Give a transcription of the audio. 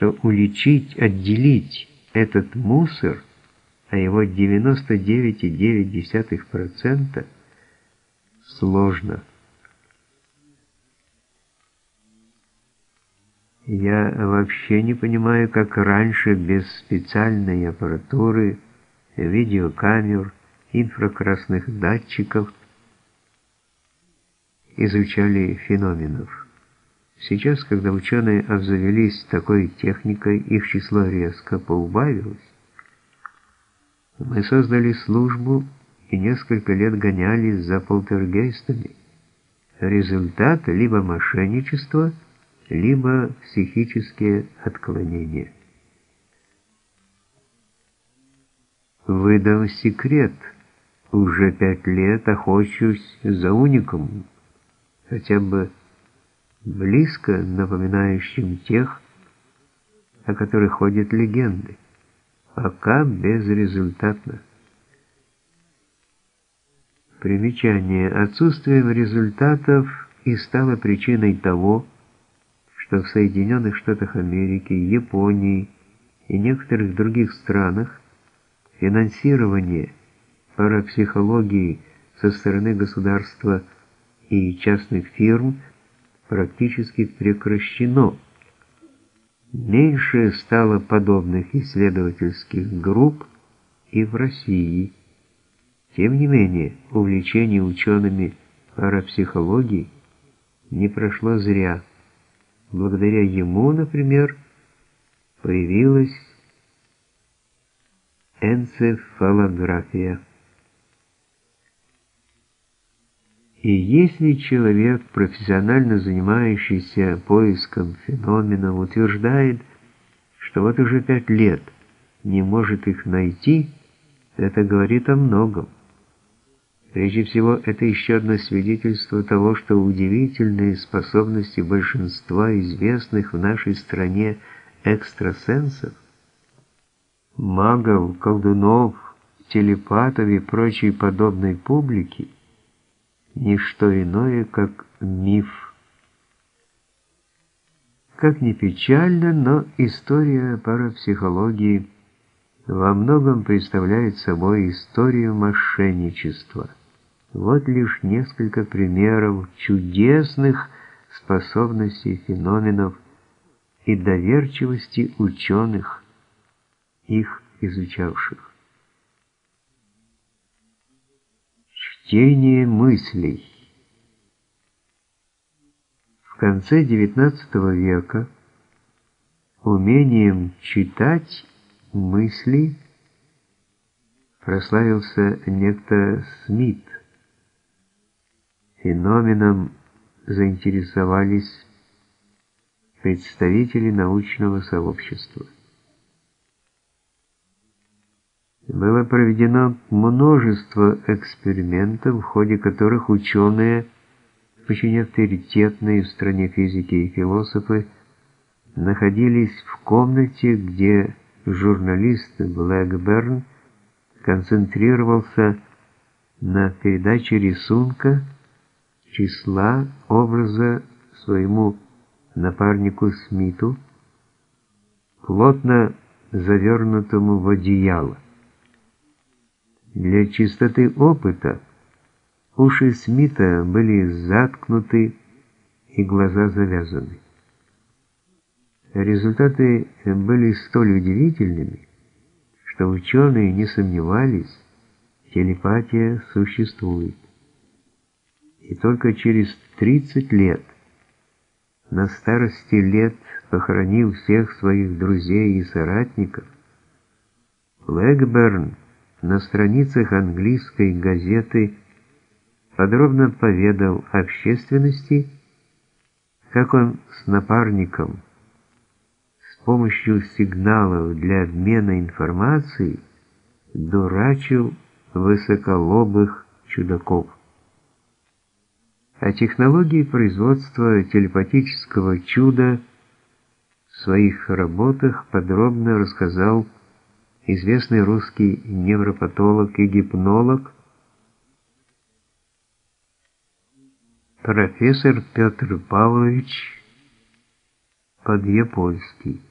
что уличить, отделить этот мусор, а его 99,9% сложно. Я вообще не понимаю, как раньше без специальной аппаратуры, видеокамер, инфракрасных датчиков изучали феноменов. Сейчас, когда ученые обзавелись такой техникой, их число резко поубавилось. Мы создали службу и несколько лет гонялись за полтергейстами. Результат либо мошенничество, либо психические отклонения. Выдам секрет. Уже пять лет охочусь за уникум, хотя бы близко напоминающим тех, о которых ходят легенды, пока безрезультатно. Примечание. Отсутствием результатов и стало причиной того, что в Соединенных Штатах Америки, Японии и некоторых других странах финансирование парапсихологии со стороны государства и частных фирм практически прекращено. Меньше стало подобных исследовательских групп и в России. Тем не менее, увлечение учеными парапсихологии не прошло зря. Благодаря ему, например, появилась энцефалография. И если человек, профессионально занимающийся поиском феноменов, утверждает, что вот уже пять лет не может их найти, это говорит о многом. Прежде всего, это еще одно свидетельство того, что удивительные способности большинства известных в нашей стране экстрасенсов, магов, колдунов, телепатов и прочей подобной публики – не что иное, как миф. Как ни печально, но история парапсихологии во многом представляет собой историю мошенничества. Вот лишь несколько примеров чудесных способностей феноменов и доверчивости ученых, их изучавших. Чтение мыслей. В конце XIX века умением читать мысли прославился некто Смит. Феноменом заинтересовались представители научного сообщества. Было проведено множество экспериментов, в ходе которых ученые, очень авторитетные в стране физики и философы, находились в комнате, где журналист Блэкберн концентрировался на передаче рисунка, числа, образа своему напарнику Смиту, плотно завернутому в одеяло. Для чистоты опыта уши Смита были заткнуты и глаза завязаны. Результаты были столь удивительными, что ученые не сомневались, телепатия существует. И только через 30 лет, на старости лет похоронив всех своих друзей и соратников, Блэкберн на страницах английской газеты подробно поведал общественности, как он с напарником с помощью сигналов для обмена информацией дурачил высоколобых чудаков. О технологии производства телепатического чуда в своих работах подробно рассказал известный русский невропатолог и гипнолог профессор Петр Павлович Подъепольский.